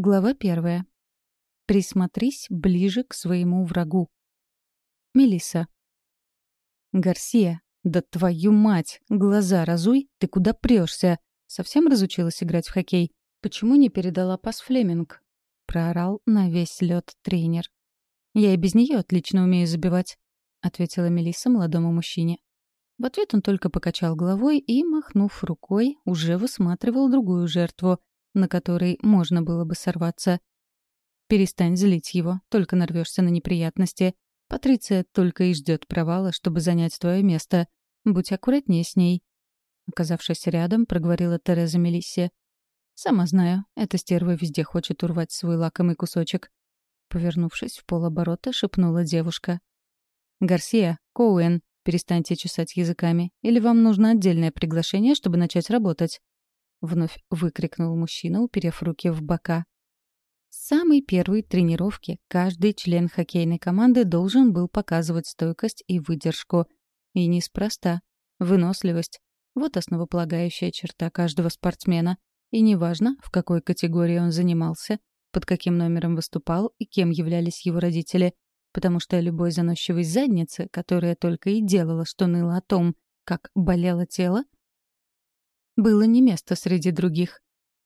Глава первая. Присмотрись ближе к своему врагу. Мелиса. Гарсия, да твою мать, глаза разуй, ты куда прешься? Совсем разучилась играть в хоккей? Почему не передала пас Флеминг? Проорал на весь лед тренер. Я и без нее отлично умею забивать, ответила Мелиса молодому мужчине. В ответ он только покачал головой и, махнув рукой, уже высматривал другую жертву — на который можно было бы сорваться. Перестань злить его, только нарвешься на неприятности. Патриция только и ждет провала, чтобы занять твое место. Будь аккуратнее с ней. Оказавшись рядом, проговорила Тереза Мелиссе. «Сама знаю, эта стерва везде хочет урвать свой лакомый кусочек». Повернувшись в полоборота, шепнула девушка. «Гарсия, Коуэн, перестаньте чесать языками. Или вам нужно отдельное приглашение, чтобы начать работать?» — вновь выкрикнул мужчина, уперев руки в бока. С самой первой тренировки каждый член хоккейной команды должен был показывать стойкость и выдержку. И неспроста. Выносливость — вот основополагающая черта каждого спортсмена. И неважно, в какой категории он занимался, под каким номером выступал и кем являлись его родители, потому что любой заносчивой задницы, которая только и делала, что ныла о том, как болело тело, было не место среди других.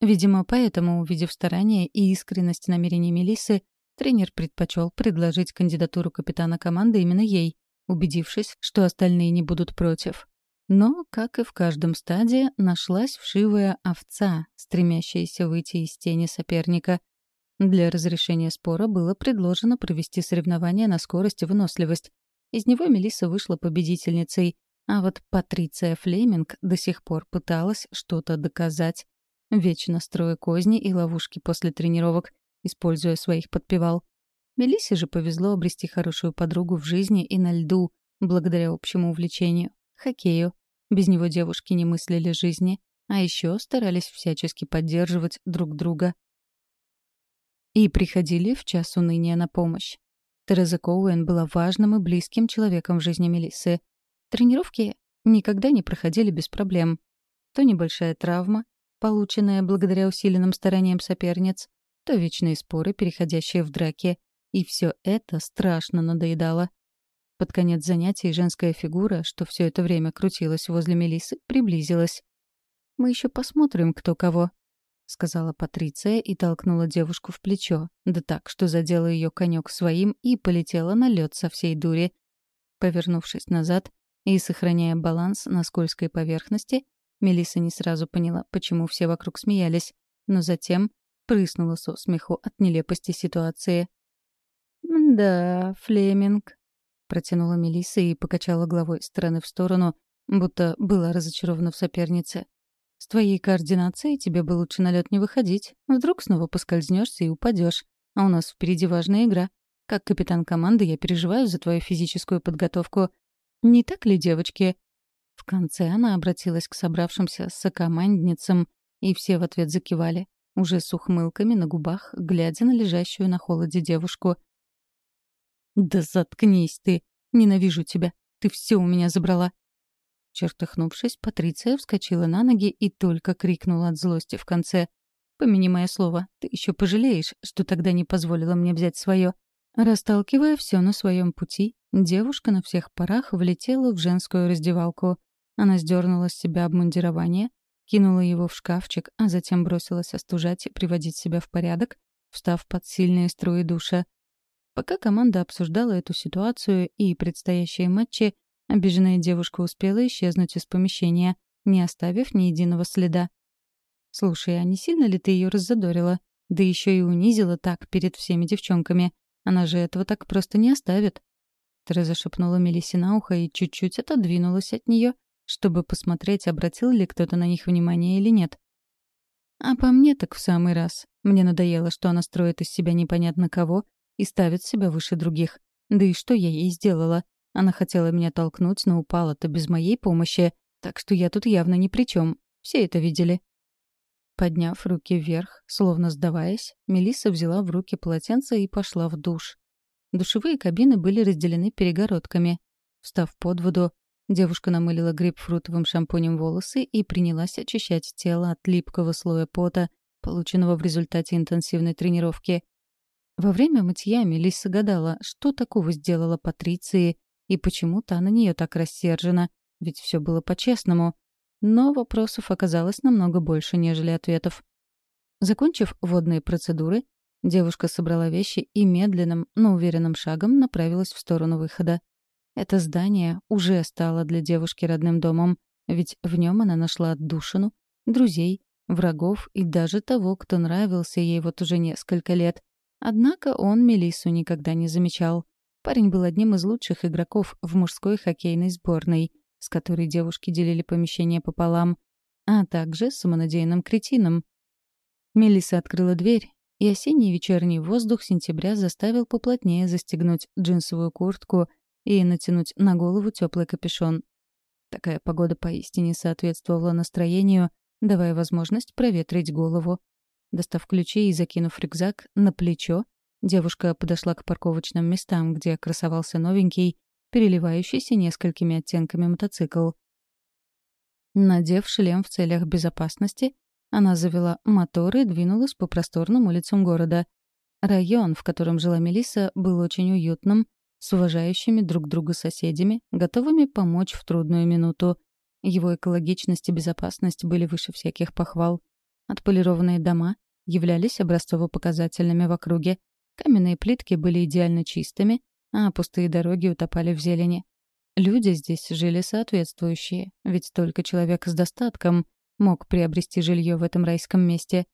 Видимо, поэтому, увидев старание и искренность намерений Мелисы, тренер предпочел предложить кандидатуру капитана команды именно ей, убедившись, что остальные не будут против. Но, как и в каждом стадии, нашлась вшивая овца, стремящаяся выйти из тени соперника. Для разрешения спора было предложено провести соревнования на скорость и выносливость. Из него Мелисса вышла победительницей, а вот Патриция Флеминг до сих пор пыталась что-то доказать, вечно строя козни и ловушки после тренировок, используя своих подпевал. Мелиссе же повезло обрести хорошую подругу в жизни и на льду, благодаря общему увлечению — хоккею. Без него девушки не мыслили жизни, а еще старались всячески поддерживать друг друга. И приходили в час уныния на помощь. Тереза Коуэн была важным и близким человеком в жизни Мелиссы, Тренировки никогда не проходили без проблем. То небольшая травма, полученная благодаря усиленным стараниям соперниц, то вечные споры, переходящие в драки. И все это страшно надоедало. Под конец занятий женская фигура, что все это время крутилась возле Мелисы, приблизилась. «Мы еще посмотрим, кто кого», — сказала Патриция и толкнула девушку в плечо, да так, что задела ее конек своим и полетела на лед со всей дури. Повернувшись назад, и, сохраняя баланс на скользкой поверхности, Мелисса не сразу поняла, почему все вокруг смеялись, но затем прыснула со смеху от нелепости ситуации. «Да, Флеминг», — протянула Мелисса и покачала головой стороны в сторону, будто была разочарована в сопернице. «С твоей координацией тебе бы лучше на лед не выходить. Вдруг снова поскользнешься и упадешь. А у нас впереди важная игра. Как капитан команды я переживаю за твою физическую подготовку. Не так ли, девочки?» В конце она обратилась к собравшимся сокомандницам, и все в ответ закивали, уже с ухмылками на губах, глядя на лежащую на холоде девушку. «Да заткнись ты! Ненавижу тебя! Ты все у меня забрала!» Чертыхнувшись, Патриция вскочила на ноги и только крикнула от злости в конце. «Помяни мое слово, ты еще пожалеешь, что тогда не позволила мне взять свое». Расталкивая все на своем пути, девушка на всех парах влетела в женскую раздевалку. Она сдернула с себя обмундирование, кинула его в шкафчик, а затем бросилась остужать и приводить себя в порядок, встав под сильные струи душа. Пока команда обсуждала эту ситуацию и предстоящие матчи, обиженная девушка успела исчезнуть из помещения, не оставив ни единого следа. «Слушай, а не сильно ли ты ее раззадорила? Да еще и унизила так перед всеми девчонками. Она же этого так просто не оставит. Тереза шепнула Мелиссе на ухо и чуть-чуть отодвинулась от нее, чтобы посмотреть, обратил ли кто-то на них внимание или нет. А по мне так в самый раз. Мне надоело, что она строит из себя непонятно кого и ставит себя выше других. Да и что я ей сделала? Она хотела меня толкнуть, но упала-то без моей помощи, так что я тут явно ни при чем. Все это видели. Подняв руки вверх, словно сдаваясь, Мелисса взяла в руки полотенце и пошла в душ. Душевые кабины были разделены перегородками. Встав под воду, девушка намылила грейпфрутовым шампунем волосы и принялась очищать тело от липкого слоя пота, полученного в результате интенсивной тренировки. Во время мытья Мелисса гадала, что такого сделала Патриции и почему-то на нее так рассержена, ведь все было по-честному. Но вопросов оказалось намного больше, нежели ответов. Закончив водные процедуры, девушка собрала вещи и медленным, но уверенным шагом направилась в сторону выхода. Это здание уже стало для девушки родным домом, ведь в нем она нашла отдушину, друзей, врагов и даже того, кто нравился ей вот уже несколько лет. Однако он Мелиссу никогда не замечал. Парень был одним из лучших игроков в мужской хоккейной сборной, с которой девушки делили помещение пополам, а также самонадеянным кретином. Мелисса открыла дверь, и осенний вечерний воздух сентября заставил поплотнее застегнуть джинсовую куртку и натянуть на голову теплый капюшон. Такая погода поистине соответствовала настроению, давая возможность проветрить голову. Достав ключи и закинув рюкзак на плечо, девушка подошла к парковочным местам, где красовался новенький, переливающийся несколькими оттенками мотоцикл. Надев шлем в целях безопасности, она завела мотор и двинулась по просторным улицам города. Район, в котором жила Мелисса, был очень уютным, с уважающими друг друга соседями, готовыми помочь в трудную минуту. Его экологичность и безопасность были выше всяких похвал. Отполированные дома являлись образцово-показательными в округе. Каменные плитки были идеально чистыми, а пустые дороги утопали в зелени. Люди здесь жили соответствующие, ведь только человек с достатком мог приобрести жилье в этом райском месте.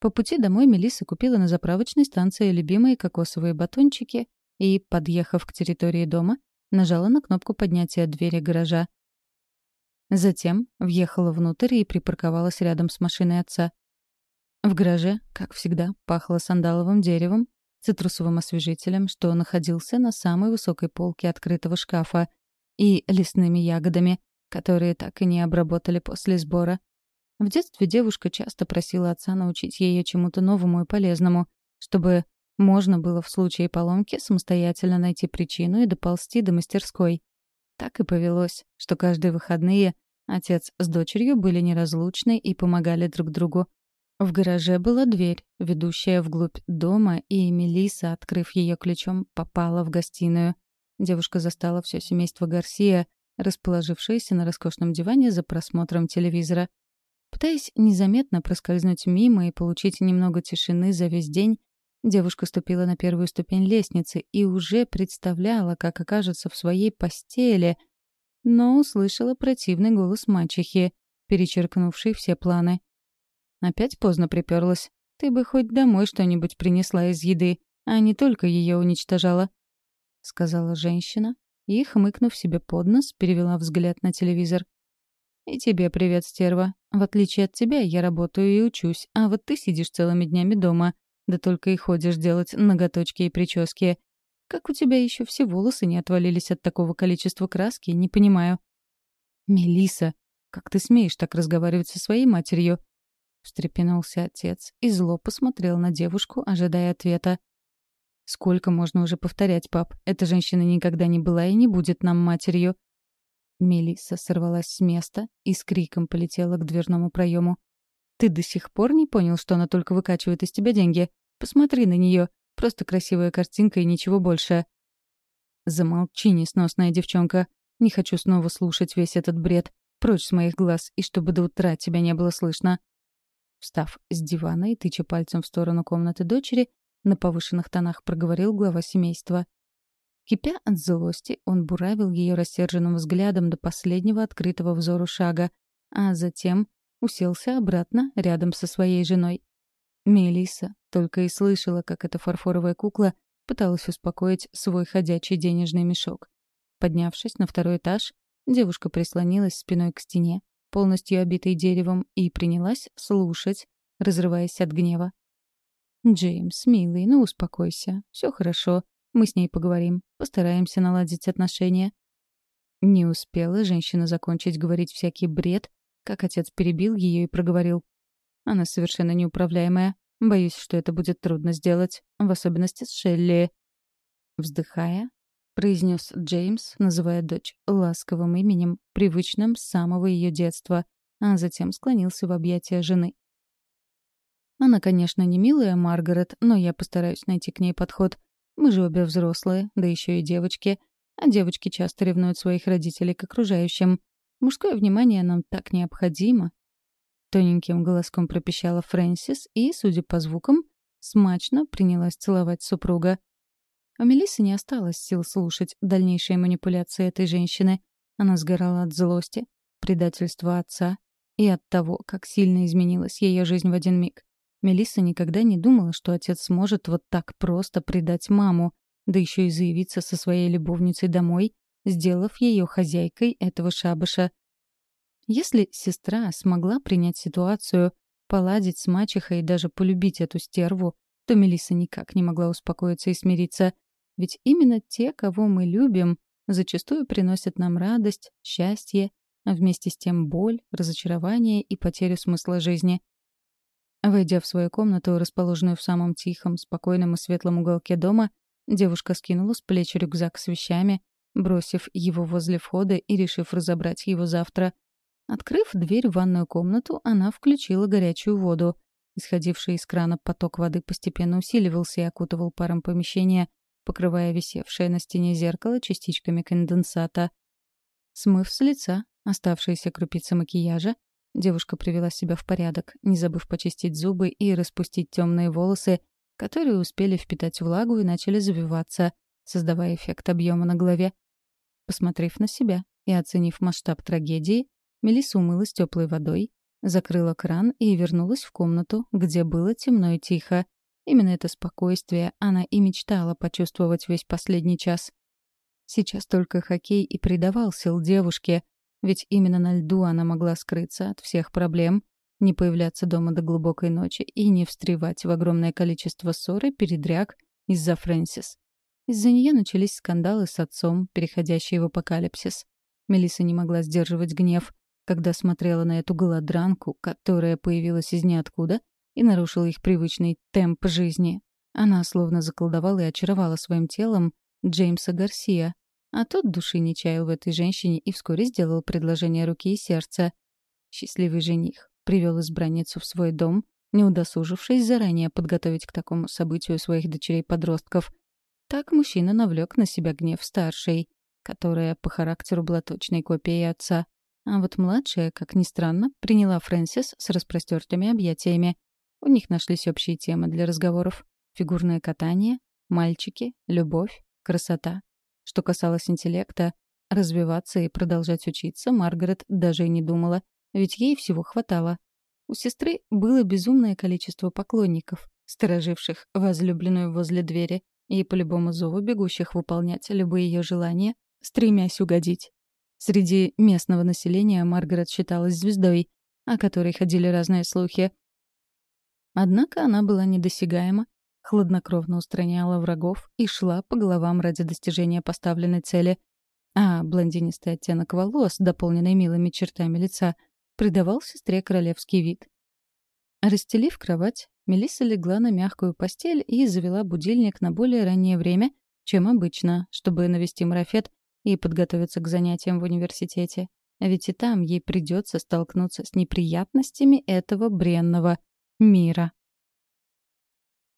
По пути домой Мелисса купила на заправочной станции любимые кокосовые батончики и, подъехав к территории дома, нажала на кнопку поднятия двери гаража. Затем въехала внутрь и припарковалась рядом с машиной отца. В гараже, как всегда, пахло сандаловым деревом, цитрусовым освежителем, что находился на самой высокой полке открытого шкафа, и лесными ягодами, которые так и не обработали после сбора. В детстве девушка часто просила отца научить ее чему-то новому и полезному, чтобы можно было в случае поломки самостоятельно найти причину и доползти до мастерской. Так и повелось, что каждые выходные отец с дочерью были неразлучны и помогали друг другу. В гараже была дверь, ведущая вглубь дома, и Мелиса, открыв ее ключом, попала в гостиную. Девушка застала все семейство Гарсия, расположившееся на роскошном диване за просмотром телевизора. Пытаясь незаметно проскользнуть мимо и получить немного тишины за весь день, Девушка ступила на первую ступень лестницы и уже представляла, как окажется в своей постели, но услышала противный голос мачехи, перечеркнувший все планы. Опять поздно приперлась. Ты бы хоть домой что-нибудь принесла из еды, а не только ее уничтожала, — сказала женщина и, хмыкнув себе под нос, перевела взгляд на телевизор. «И тебе привет, стерва. В отличие от тебя, я работаю и учусь, а вот ты сидишь целыми днями дома. Да только и ходишь делать ноготочки и прически. Как у тебя еще все волосы не отвалились от такого количества краски, не понимаю. Мелиса, как ты смеешь так разговаривать со своей матерью? встрепенулся отец и зло посмотрел на девушку, ожидая ответа. «Сколько можно уже повторять, пап? Эта женщина никогда не была и не будет нам матерью». Мелисса сорвалась с места и с криком полетела к дверному проему. Ты до сих пор не понял, что она только выкачивает из тебя деньги? Посмотри на нее. Просто красивая картинка и ничего больше. Замолчи, несносная девчонка. Не хочу снова слушать весь этот бред. Прочь с моих глаз, и чтобы до утра тебя не было слышно. Встав с дивана и тыча пальцем в сторону комнаты дочери, на повышенных тонах проговорил глава семейства. Кипя от злости, он буравил ее рассерженным взглядом до последнего открытого взору шага, а затем уселся обратно рядом со своей женой. Мелисса только и слышала, как эта фарфоровая кукла пыталась успокоить свой ходячий денежный мешок. Поднявшись на второй этаж, девушка прислонилась спиной к стене, полностью обитой деревом, и принялась слушать, разрываясь от гнева. «Джеймс, милый, ну успокойся. Все хорошо. Мы с ней поговорим. Постараемся наладить отношения». Не успела женщина закончить говорить всякий бред, как отец перебил ее и проговорил. Она совершенно неуправляемая. Боюсь, что это будет трудно сделать, в особенности с Шелли. Вздыхая, произнес Джеймс, называя дочь ласковым именем, привычным с самого ее детства, а затем склонился в объятия жены. Она, конечно, не милая, Маргарет, но я постараюсь найти к ней подход. Мы же обе взрослые, да еще и девочки. А девочки часто ревнуют своих родителей к окружающим. Мужское внимание нам так необходимо. Тоненьким голоском пропищала Фрэнсис и, судя по звукам, смачно принялась целовать супруга. У Мелиссы не осталось сил слушать дальнейшие манипуляции этой женщины. Она сгорала от злости, предательства отца и от того, как сильно изменилась ее жизнь в один миг. Мелисса никогда не думала, что отец сможет вот так просто предать маму, да еще и заявиться со своей любовницей домой, сделав ее хозяйкой этого шабаша. Если сестра смогла принять ситуацию, поладить с мачехой и даже полюбить эту стерву, то Мелисса никак не могла успокоиться и смириться. Ведь именно те, кого мы любим, зачастую приносят нам радость, счастье, а вместе с тем боль, разочарование и потерю смысла жизни. Войдя в свою комнату, расположенную в самом тихом, спокойном и светлом уголке дома, девушка скинула с плеч рюкзак с вещами, бросив его возле входа и решив разобрать его завтра. Открыв дверь в ванную комнату, она включила горячую воду. Исходивший из крана поток воды постепенно усиливался и окутывал паром помещения, покрывая висевшее на стене зеркало частичками конденсата. Смыв с лица оставшиеся крупицы макияжа, девушка привела себя в порядок, не забыв почистить зубы и распустить темные волосы, которые успели впитать влагу и начали завиваться, создавая эффект объема на голове. Посмотрев на себя и оценив масштаб трагедии, Мелисса умылась теплой водой, закрыла кран и вернулась в комнату, где было темно и тихо. Именно это спокойствие она и мечтала почувствовать весь последний час. Сейчас только хоккей и придавал сил девушке, ведь именно на льду она могла скрыться от всех проблем, не появляться дома до глубокой ночи и не встревать в огромное количество ссор и передряг из-за Фрэнсис. Из-за нее начались скандалы с отцом, переходящие в апокалипсис. Мелисса не могла сдерживать гнев, когда смотрела на эту голодранку, которая появилась из ниоткуда и нарушила их привычный темп жизни. Она словно заколдовала и очаровала своим телом Джеймса Гарсия, а тот души не чаял в этой женщине и вскоре сделал предложение руки и сердца. Счастливый жених привел избранницу в свой дом, не удосужившись заранее подготовить к такому событию своих дочерей-подростков. Так мужчина навлек на себя гнев старшей, которая по характеру была точной копией отца. А вот младшая, как ни странно, приняла Фрэнсис с распростертыми объятиями. У них нашлись общие темы для разговоров. Фигурное катание, мальчики, любовь, красота. Что касалось интеллекта, развиваться и продолжать учиться Маргарет даже и не думала, ведь ей всего хватало. У сестры было безумное количество поклонников, стороживших возлюбленную возле двери и по любому зову бегущих выполнять любые ее желания, стремясь угодить. Среди местного населения Маргарет считалась звездой, о которой ходили разные слухи. Однако она была недосягаема, хладнокровно устраняла врагов и шла по головам ради достижения поставленной цели. А блондинистый оттенок волос, дополненный милыми чертами лица, придавал сестре королевский вид. Расстелив кровать, Мелисса легла на мягкую постель и завела будильник на более раннее время, чем обычно, чтобы навести марафет и подготовиться к занятиям в университете. Ведь и там ей придется столкнуться с неприятностями этого бренного мира.